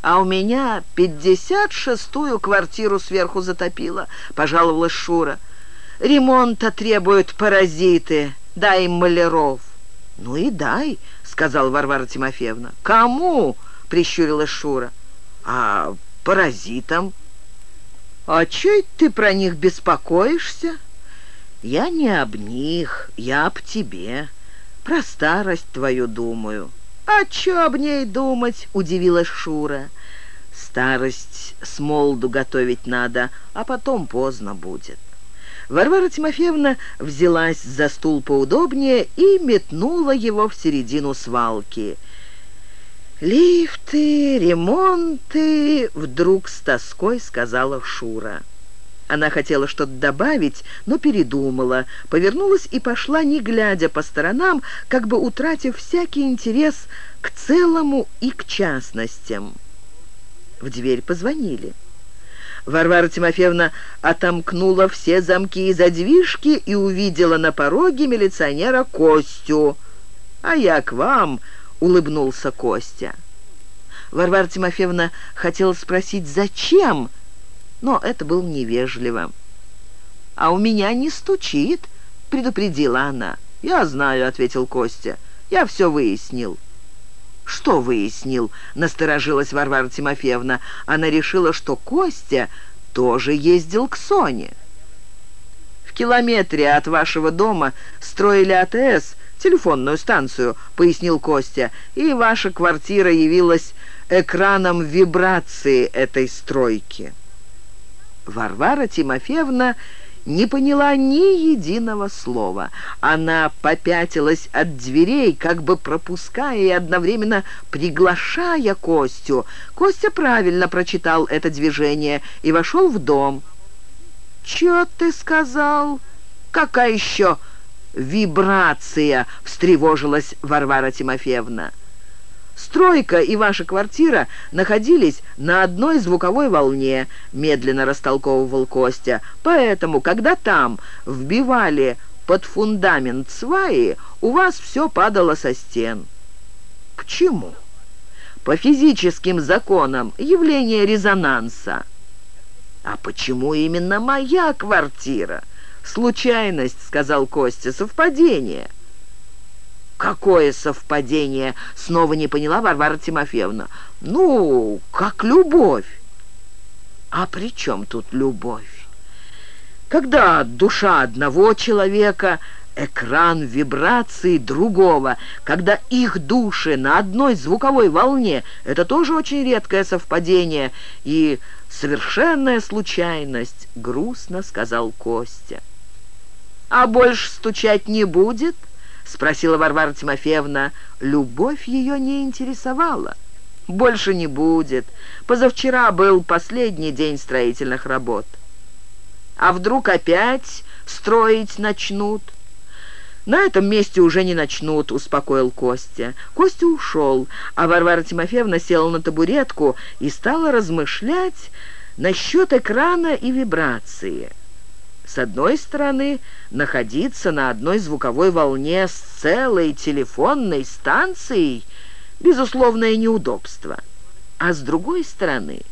«А у меня пятьдесят шестую квартиру сверху затопило», — пожаловалась Шура. «Ремонта требуют паразиты, дай им маляров». «Ну и дай», — сказала Варвара Тимофеевна. «Кому?» — прищурилась Шура. «А паразитам?» «А чё ты про них беспокоишься?» «Я не об них, я об тебе. Про старость твою думаю». «А чё об ней думать?» — удивилась Шура. «Старость с молоду готовить надо, а потом поздно будет». Варвара Тимофеевна взялась за стул поудобнее и метнула его в середину свалки. «Лифты, ремонты!» — вдруг с тоской сказала Шура. Она хотела что-то добавить, но передумала, повернулась и пошла, не глядя по сторонам, как бы утратив всякий интерес к целому и к частностям. В дверь позвонили. Варвара Тимофеевна отомкнула все замки и задвижки и увидела на пороге милиционера Костю. «А я к вам», — улыбнулся Костя. Варвара Тимофеевна хотела спросить, зачем, но это было невежливо. «А у меня не стучит», — предупредила она. «Я знаю», — ответил Костя. «Я все выяснил». «Что выяснил?» — насторожилась Варвара Тимофеевна. Она решила, что Костя тоже ездил к Соне. «В километре от вашего дома строили АТС, телефонную станцию», — пояснил Костя, «и ваша квартира явилась экраном вибрации этой стройки». Варвара Тимофеевна не поняла ни единого слова. Она попятилась от дверей, как бы пропуская и одновременно приглашая Костю. Костя правильно прочитал это движение и вошел в дом. «Чё ты сказал? Какая еще вибрация?» — встревожилась Варвара Тимофеевна. Стройка и ваша квартира находились на одной звуковой волне, медленно растолковывал Костя. Поэтому, когда там вбивали под фундамент сваи, у вас все падало со стен. Почему? По физическим законам явление резонанса. А почему именно моя квартира? Случайность, сказал Костя, совпадение. «Какое совпадение?» — снова не поняла Варвара Тимофеевна. «Ну, как любовь». «А при чем тут любовь?» «Когда душа одного человека...» экран вибрации другого, когда их души на одной звуковой волне. Это тоже очень редкое совпадение и совершенная случайность, грустно сказал Костя. А больше стучать не будет? Спросила Варвара Тимофеевна. Любовь ее не интересовала. «Больше не будет. Позавчера был последний день строительных работ. А вдруг опять строить начнут?» «На этом месте уже не начнут», — успокоил Костя. Костя ушел, а Варвара Тимофеевна села на табуретку и стала размышлять насчет экрана и вибрации. С одной стороны, находиться на одной звуковой волне с целой телефонной станцией – безусловное неудобство. А с другой стороны,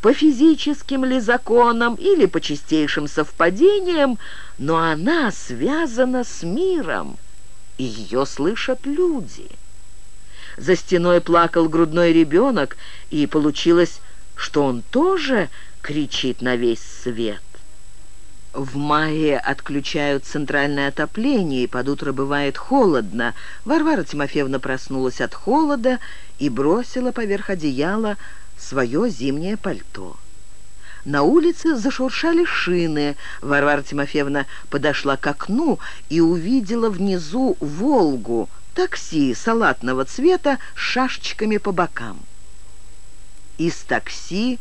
по физическим ли законам или по чистейшим совпадениям, но она связана с миром, и ее слышат люди. За стеной плакал грудной ребенок, и получилось, что он тоже кричит на весь свет. В мае отключают центральное отопление, и под утро бывает холодно. Варвара Тимофеевна проснулась от холода и бросила поверх одеяла свое зимнее пальто. На улице зашуршали шины. Варвара Тимофеевна подошла к окну и увидела внизу «Волгу», такси салатного цвета с шашечками по бокам. Из такси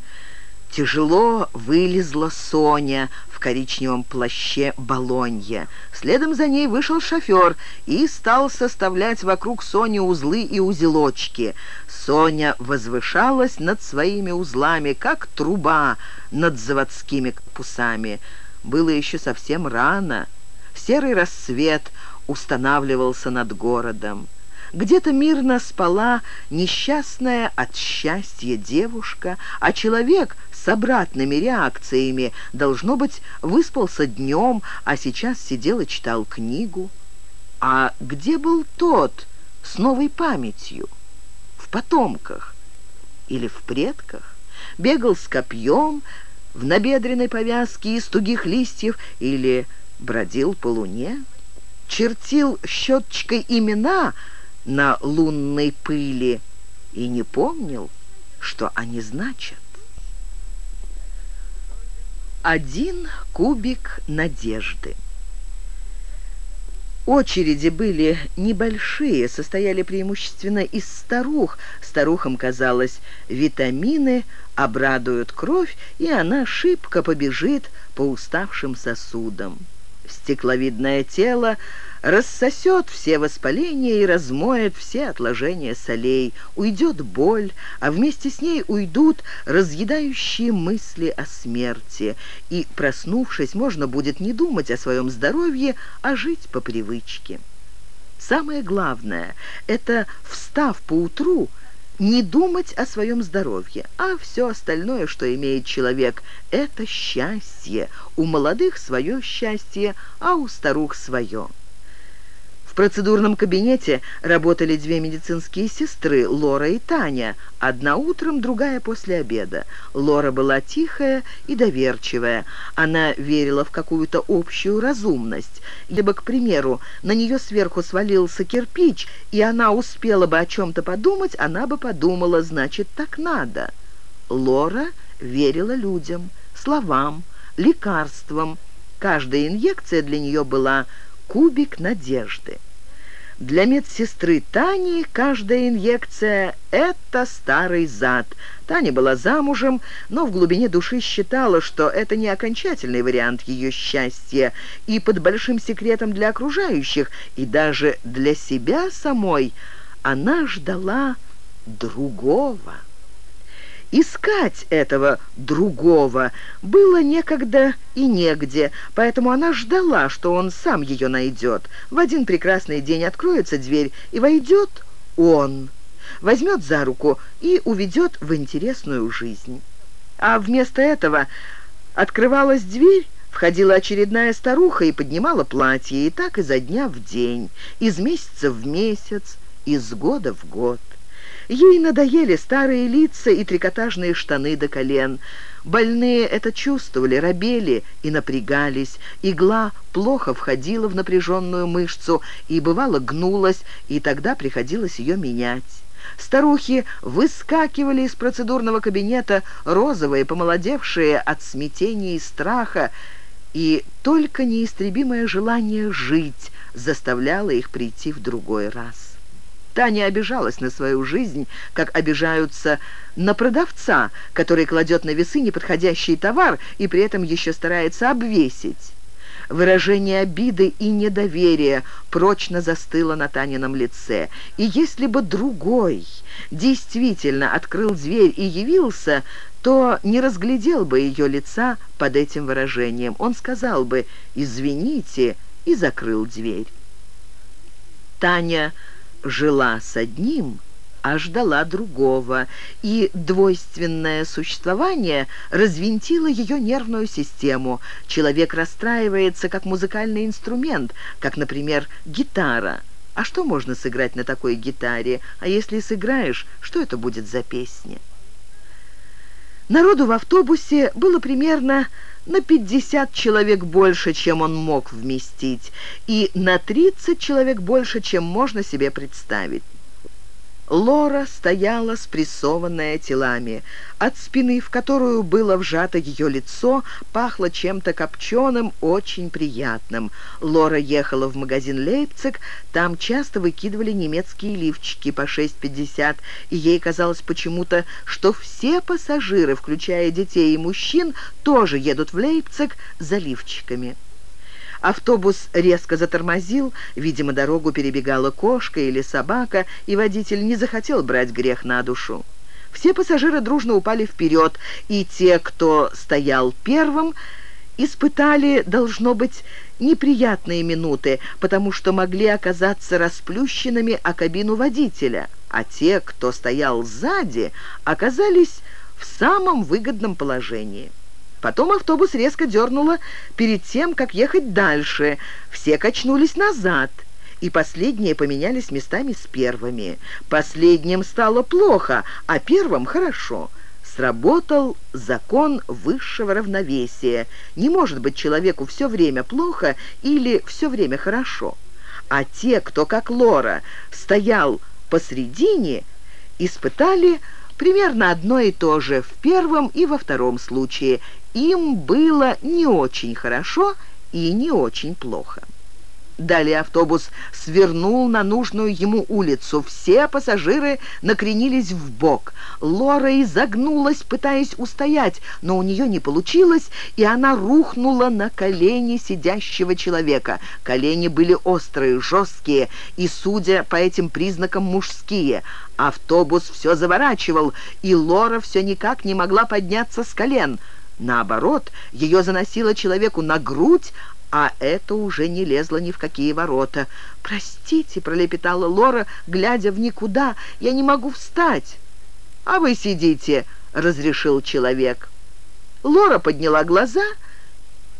Тяжело вылезла Соня в коричневом плаще Болонья. Следом за ней вышел шофер и стал составлять вокруг Сони узлы и узелочки. Соня возвышалась над своими узлами, как труба над заводскими корпусами. Было еще совсем рано. Серый рассвет устанавливался над городом. Где-то мирно спала несчастная от счастья девушка, а человек с обратными реакциями, должно быть, выспался днем, а сейчас сидел и читал книгу. А где был тот с новой памятью? В потомках или в предках? Бегал с копьем, в набедренной повязке из тугих листьев или бродил по луне? Чертил щеточкой имена на лунной пыли и не помнил, что они значат. Один кубик надежды. Очереди были небольшие, состояли преимущественно из старух. Старухам казалось, витамины обрадуют кровь, и она шибко побежит по уставшим сосудам. Стекловидное тело рассосет все воспаления и размоет все отложения солей. Уйдет боль, а вместе с ней уйдут разъедающие мысли о смерти. И, проснувшись, можно будет не думать о своем здоровье, а жить по привычке. Самое главное – это, встав поутру, не думать о своем здоровье, а все остальное, что имеет человек, это счастье. У молодых свое счастье, а у старух свое. В процедурном кабинете работали две медицинские сестры, Лора и Таня, одна утром, другая после обеда. Лора была тихая и доверчивая. Она верила в какую-то общую разумность. Либо, к примеру, на нее сверху свалился кирпич, и она успела бы о чем-то подумать, она бы подумала, значит, так надо. Лора верила людям, словам, лекарствам. Каждая инъекция для нее была кубик надежды. Для медсестры Тани каждая инъекция – это старый зад. Таня была замужем, но в глубине души считала, что это не окончательный вариант ее счастья, и под большим секретом для окружающих, и даже для себя самой она ждала другого. Искать этого другого было некогда и негде, поэтому она ждала, что он сам ее найдет. В один прекрасный день откроется дверь, и войдет он, возьмет за руку и уведет в интересную жизнь. А вместо этого открывалась дверь, Входила очередная старуха и поднимала платье, и так изо дня в день, из месяца в месяц, из года в год. Ей надоели старые лица и трикотажные штаны до колен. Больные это чувствовали, робели и напрягались. Игла плохо входила в напряженную мышцу и, бывало, гнулась, и тогда приходилось ее менять. Старухи выскакивали из процедурного кабинета, розовые, помолодевшие от смятения и страха, и только неистребимое желание жить заставляло их прийти в другой раз. Таня обижалась на свою жизнь, как обижаются на продавца, который кладет на весы неподходящий товар и при этом еще старается обвесить. Выражение обиды и недоверия прочно застыло на Танином лице. И если бы другой действительно открыл дверь и явился, то не разглядел бы ее лица под этим выражением. Он сказал бы «извините» и закрыл дверь. Таня жила с одним, а ждала другого, и двойственное существование развинтило ее нервную систему. Человек расстраивается как музыкальный инструмент, как, например, гитара. А что можно сыграть на такой гитаре? А если сыграешь, что это будет за песня? Народу в автобусе было примерно на 50 человек больше, чем он мог вместить, и на 30 человек больше, чем можно себе представить. Лора стояла спрессованная телами. От спины, в которую было вжато ее лицо, пахло чем-то копченым, очень приятным. Лора ехала в магазин «Лейпциг», там часто выкидывали немецкие лифчики по 6,50, и ей казалось почему-то, что все пассажиры, включая детей и мужчин, тоже едут в Лейпциг за лифчиками. Автобус резко затормозил, видимо, дорогу перебегала кошка или собака, и водитель не захотел брать грех на душу. Все пассажиры дружно упали вперед, и те, кто стоял первым, испытали, должно быть, неприятные минуты, потому что могли оказаться расплющенными о кабину водителя, а те, кто стоял сзади, оказались в самом выгодном положении. Потом автобус резко дернуло перед тем, как ехать дальше. Все качнулись назад, и последние поменялись местами с первыми. Последним стало плохо, а первым хорошо. Сработал закон высшего равновесия. Не может быть человеку все время плохо или все время хорошо. А те, кто, как Лора, стоял посредине, испытали примерно одно и то же в первом и во втором случае. Им было не очень хорошо и не очень плохо. Далее автобус свернул на нужную ему улицу. Все пассажиры накренились в бок. Лора изогнулась, пытаясь устоять, но у нее не получилось, и она рухнула на колени сидящего человека. Колени были острые, жесткие и, судя по этим признакам, мужские. Автобус все заворачивал, и Лора все никак не могла подняться с колен. Наоборот, ее заносило человеку на грудь, а это уже не лезло ни в какие ворота. «Простите», — пролепетала Лора, глядя в никуда, — «я не могу встать». «А вы сидите», — разрешил человек. Лора подняла глаза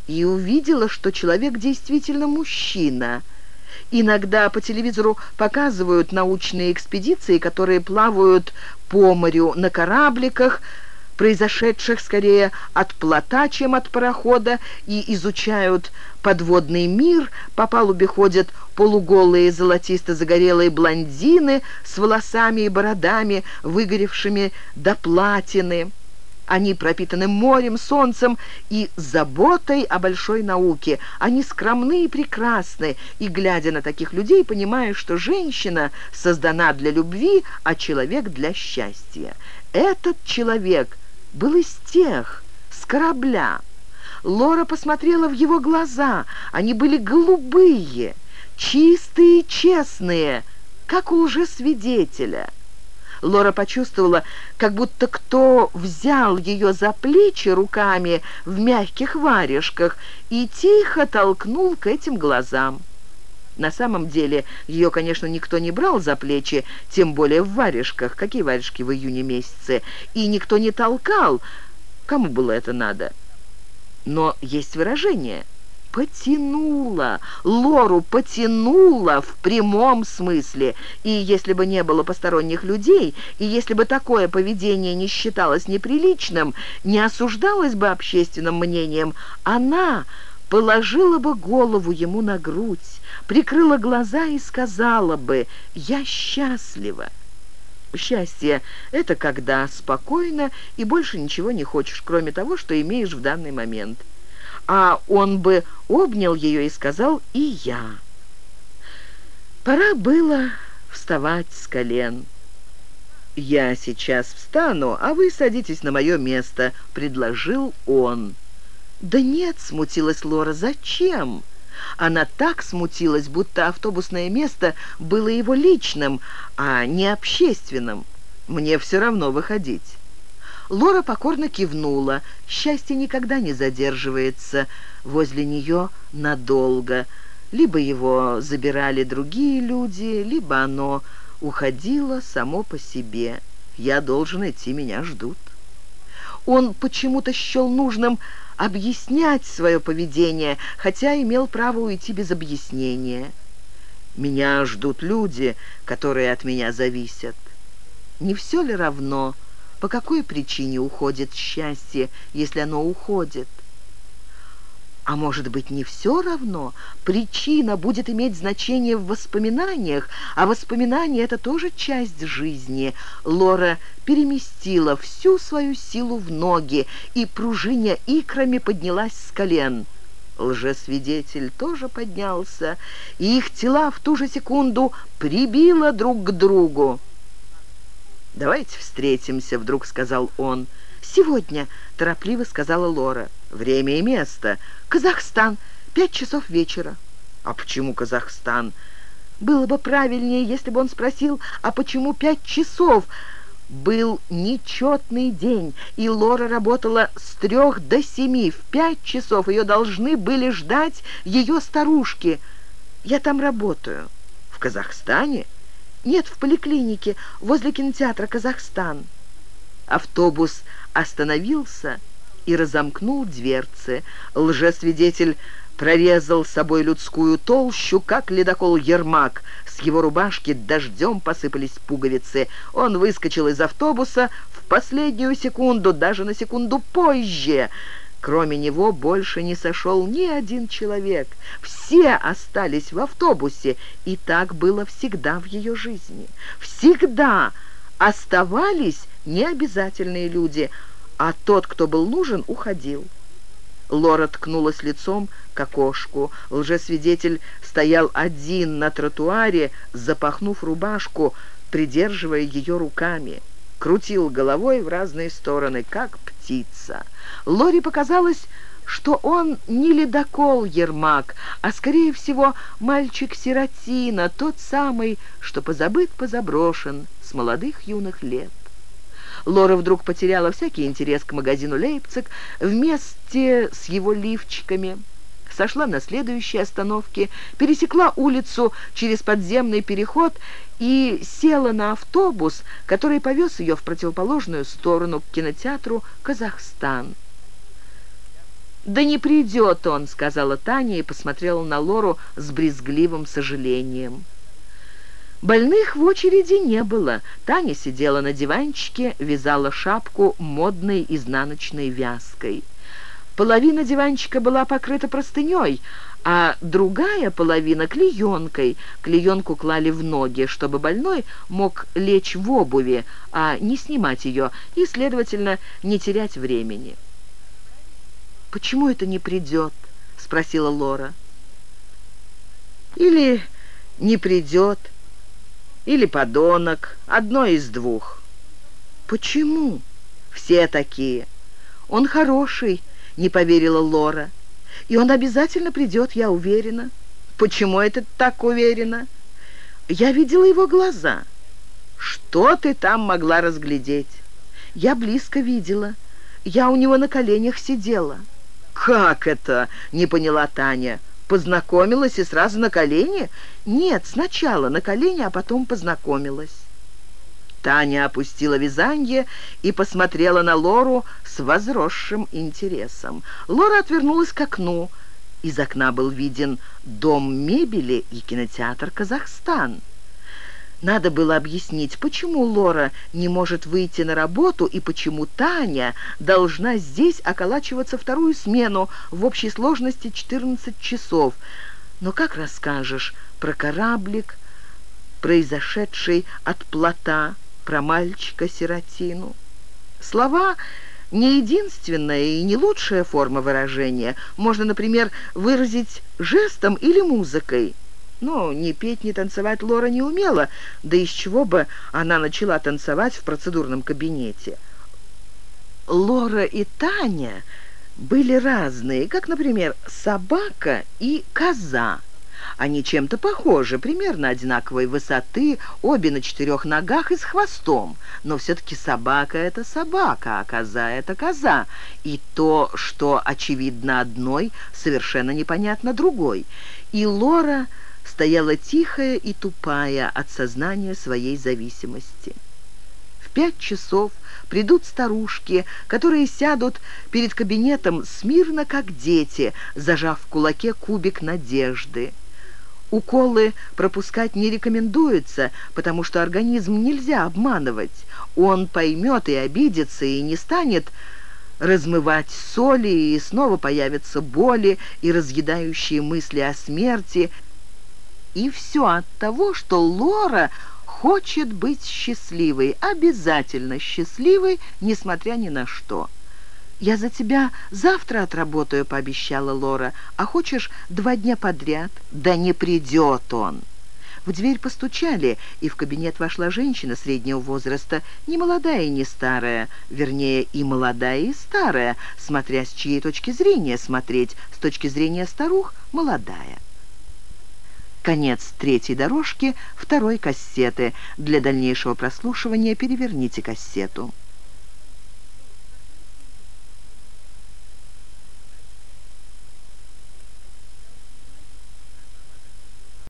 и увидела, что человек действительно мужчина. Иногда по телевизору показывают научные экспедиции, которые плавают по морю на корабликах, произошедших скорее от плота, чем от парохода, и изучают подводный мир. По палубе ходят полуголые золотисто-загорелые блондины с волосами и бородами, выгоревшими до платины. Они пропитаны морем, солнцем и заботой о большой науке. Они скромны и прекрасны, и, глядя на таких людей, понимаешь, что женщина создана для любви, а человек для счастья. Этот человек был из тех, с корабля. Лора посмотрела в его глаза. Они были голубые, чистые и честные, как у лжесвидетеля. Лора почувствовала, как будто кто взял ее за плечи руками в мягких варежках и тихо толкнул к этим глазам. На самом деле ее, конечно, никто не брал за плечи, тем более в варежках. Какие варежки в июне месяце? И никто не толкал. Кому было это надо? Но есть выражение потянула, Лору потянула в прямом смысле. И если бы не было посторонних людей, и если бы такое поведение не считалось неприличным, не осуждалось бы общественным мнением, она положила бы голову ему на грудь, прикрыла глаза и сказала бы «Я счастлива». Счастье — это когда спокойно и больше ничего не хочешь, кроме того, что имеешь в данный момент. А он бы обнял ее и сказал «И я». Пора было вставать с колен. «Я сейчас встану, а вы садитесь на мое место», — предложил он. «Да нет», — смутилась Лора, — «зачем?» Она так смутилась, будто автобусное место было его личным, а не общественным. «Мне все равно выходить». Лора покорно кивнула. Счастье никогда не задерживается возле нее надолго. Либо его забирали другие люди, либо оно уходило само по себе. «Я должен идти, меня ждут». Он почему-то счел нужным объяснять свое поведение, хотя имел право уйти без объяснения. Меня ждут люди, которые от меня зависят. Не все ли равно, по какой причине уходит счастье, если оно уходит? А может быть, не все равно? Причина будет иметь значение в воспоминаниях, а воспоминания — это тоже часть жизни. Лора переместила всю свою силу в ноги и, пружиня икрами, поднялась с колен. Лжесвидетель тоже поднялся, и их тела в ту же секунду прибило друг к другу. «Давайте встретимся», — вдруг сказал он. «Сегодня», — торопливо сказала Лора. «Время и место. Казахстан. Пять часов вечера». «А почему Казахстан?» «Было бы правильнее, если бы он спросил, а почему пять часов?» Был нечетный день, и Лора работала с трех до семи. В пять часов ее должны были ждать ее старушки. «Я там работаю». «В Казахстане?» «Нет, в поликлинике, возле кинотеатра «Казахстан». Автобус остановился и разомкнул дверцы. Лжесвидетель прорезал собой людскую толщу, как ледокол Ермак. С его рубашки дождем посыпались пуговицы. Он выскочил из автобуса в последнюю секунду, даже на секунду позже. Кроме него больше не сошел ни один человек. Все остались в автобусе, и так было всегда в ее жизни. Всегда оставались необязательные люди, а тот, кто был нужен, уходил. Лора ткнулась лицом к окошку. Лжесвидетель стоял один на тротуаре, запахнув рубашку, придерживая ее руками. Крутил головой в разные стороны, как птица. Лоре показалось, что он не ледокол Ермак, а, скорее всего, мальчик-сиротина, тот самый, что позабыт-позаброшен с молодых юных лет. Лора вдруг потеряла всякий интерес к магазину «Лейпциг» вместе с его лифчиками. Сошла на следующей остановке, пересекла улицу через подземный переход и села на автобус, который повез ее в противоположную сторону к кинотеатру «Казахстан». «Да не придет он», — сказала Таня и посмотрела на Лору с брезгливым сожалением. Больных в очереди не было. Таня сидела на диванчике, вязала шапку модной изнаночной вязкой. Половина диванчика была покрыта простыней, а другая половина — клеенкой. Клеенку клали в ноги, чтобы больной мог лечь в обуви, а не снимать ее и, следовательно, не терять времени. «Почему это не придет?» — спросила Лора. «Или не придет, или подонок, одно из двух». «Почему?» «Все такие. Он хороший», — не поверила Лора. «И он обязательно придет, я уверена». «Почему это так уверена?» «Я видела его глаза». «Что ты там могла разглядеть?» «Я близко видела. Я у него на коленях сидела». «Как это?» — не поняла Таня. «Познакомилась и сразу на колени?» «Нет, сначала на колени, а потом познакомилась». Таня опустила вязанье и посмотрела на Лору с возросшим интересом. Лора отвернулась к окну. Из окна был виден дом мебели и кинотеатр «Казахстан». Надо было объяснить, почему Лора не может выйти на работу и почему Таня должна здесь околачиваться вторую смену в общей сложности 14 часов. Но как расскажешь про кораблик, произошедший от плота, про мальчика-сиротину? Слова не единственная и не лучшая форма выражения. Можно, например, выразить жестом или музыкой. Но ни петь, ни танцевать Лора не умела, да из чего бы она начала танцевать в процедурном кабинете. Лора и Таня были разные, как, например, собака и коза. Они чем-то похожи, примерно одинаковой высоты, обе на четырех ногах и с хвостом. Но все-таки собака — это собака, а коза — это коза. И то, что очевидно одной, совершенно непонятно другой. И Лора стояла тихая и тупая от сознания своей зависимости. В пять часов придут старушки, которые сядут перед кабинетом смирно, как дети, зажав в кулаке кубик надежды. Уколы пропускать не рекомендуется, потому что организм нельзя обманывать. Он поймет и обидится, и не станет размывать соли, и снова появятся боли и разъедающие мысли о смерти – и все от того, что Лора хочет быть счастливой, обязательно счастливой, несмотря ни на что. «Я за тебя завтра отработаю», — пообещала Лора. «А хочешь два дня подряд?» «Да не придет он!» В дверь постучали, и в кабинет вошла женщина среднего возраста, не молодая и не старая, вернее, и молодая, и старая, смотря с чьей точки зрения смотреть, с точки зрения старух – молодая. Конец третьей дорожки второй кассеты. Для дальнейшего прослушивания переверните кассету.